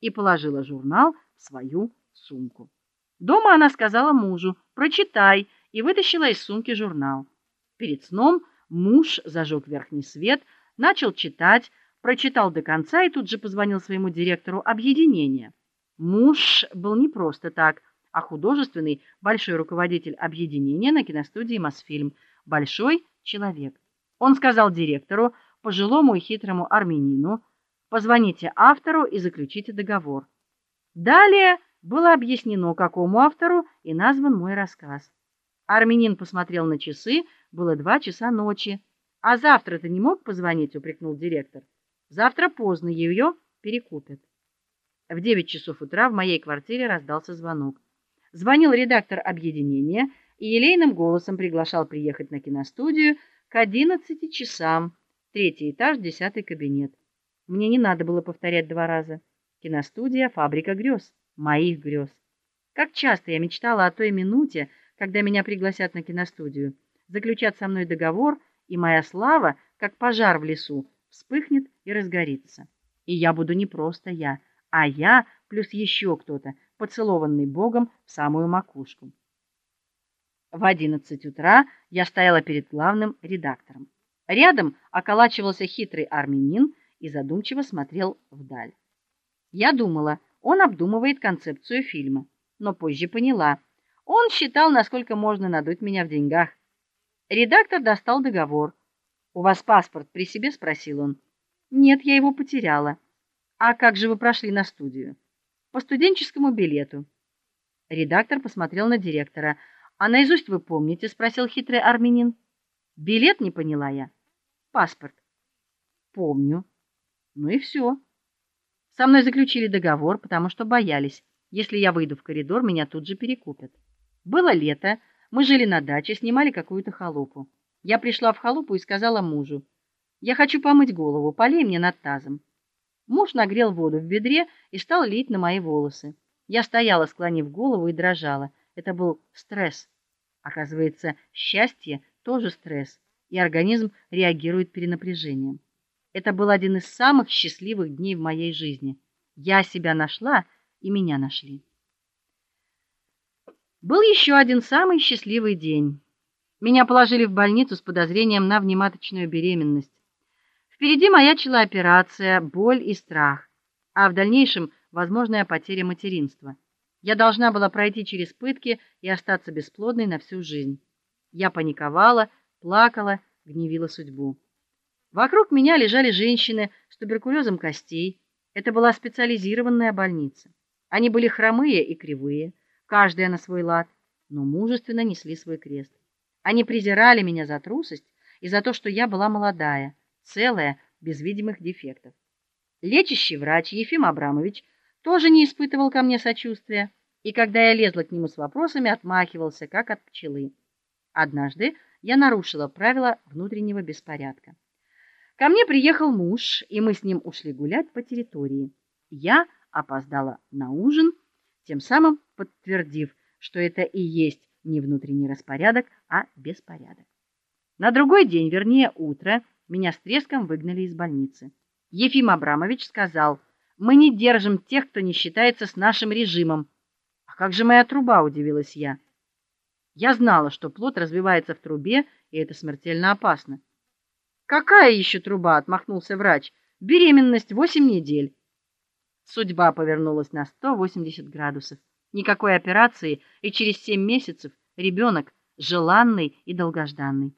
и положила журнал в свою сумку. Дома она сказала мужу: "Прочитай", и вытащила из сумки журнал. Перед сном муж зажег верхний свет, начал читать, прочитал до конца и тут же позвонил своему директору объединения. Муж был не просто так, а художественный большой руководитель объединения на киностудии Мосфильм, большой человек. Он сказал директору, пожилому и хитрому армянину: "Позвоните автору и заключите договор". Далее было объяснено, какому автору и назван мой рассказ. Армянин посмотрел на часы, было два часа ночи. А завтра ты не мог позвонить, упрекнул директор. Завтра поздно ее перекупят. В девять часов утра в моей квартире раздался звонок. Звонил редактор объединения и елейным голосом приглашал приехать на киностудию к одиннадцати часам. Третий этаж, десятый кабинет. Мне не надо было повторять два раза. Киностудия фабрика грез, моих грез. Как часто я мечтала о той минуте, когда меня пригласят на киностудию, заключат со мной договор, и моя слава, как пожар в лесу, вспыхнет и разгорится. И я буду не просто я, а я плюс еще кто-то, поцелованный Богом в самую макушку. В одиннадцать утра я стояла перед главным редактором. Рядом околачивался хитрый армянин и задумчиво смотрел вдаль. Я думала, он обдумывает концепцию фильма, но позже поняла, он считал, насколько можно надуть меня в деньгах. Редактор достал договор. У вас паспорт при себе, спросил он. Нет, я его потеряла. А как же вы прошли на студию? По студенческому билету. Редактор посмотрел на директора. А наизусть вы помните, спросил хитрый армянин. Билет не поняла я. Паспорт. Помню. Ну и все. Со мной заключили договор, потому что боялись, если я выйду в коридор, меня тут же перекупят. Было лето, мы жили на даче, снимали какую-то халупу. Я пришла в халупу и сказала мужу: "Я хочу помыть голову, полей мне над тазом". Муж нагрел воду в ведре и стал лить на мои волосы. Я стояла, склонив голову и дрожала. Это был стресс. Оказывается, счастье тоже стресс, и организм реагирует перенапряжением. Это был один из самых счастливых дней в моей жизни. Я себя нашла, и меня нашли. Был еще один самый счастливый день. Меня положили в больницу с подозрением на внематочную беременность. Впереди маячила операция, боль и страх, а в дальнейшем возможная потеря материнства. Я должна была пройти через пытки и остаться бесплодной на всю жизнь. Я паниковала, плакала, гневила судьбу. Вокруг меня лежали женщины с туберкулезом костей. Это была специализированная больница. Они были хромые и кривые каждая на свой лад, но мужественно несли свой крест. Они презирали меня за трусость и за то, что я была молодая, целая, без видимых дефектов. Лечащий врач Ефим Абрамович тоже не испытывал ко мне сочувствия, и когда я лезла к нему с вопросами, отмахивался как от пчелы. Однажды я нарушила правила внутреннего беспорядка. Ко мне приехал муж, и мы с ним ушли гулять по территории. Я опоздала на ужин тем самым подтвердив, что это и есть не внутренний распорядок, а беспорядок. На другой день, вернее, утро, меня с треском выгнали из больницы. Ефим Абрамович сказал: "Мы не держим тех, кто не считается с нашим режимом". А как же моя труба, удивилась я. Я знала, что плод развивается в трубе, и это смертельно опасно. Какая еще труба, отмахнулся врач. Беременность восемь недель. Судьба повернулась на 180 градусов. Никакой операции, и через семь месяцев ребенок желанный и долгожданный.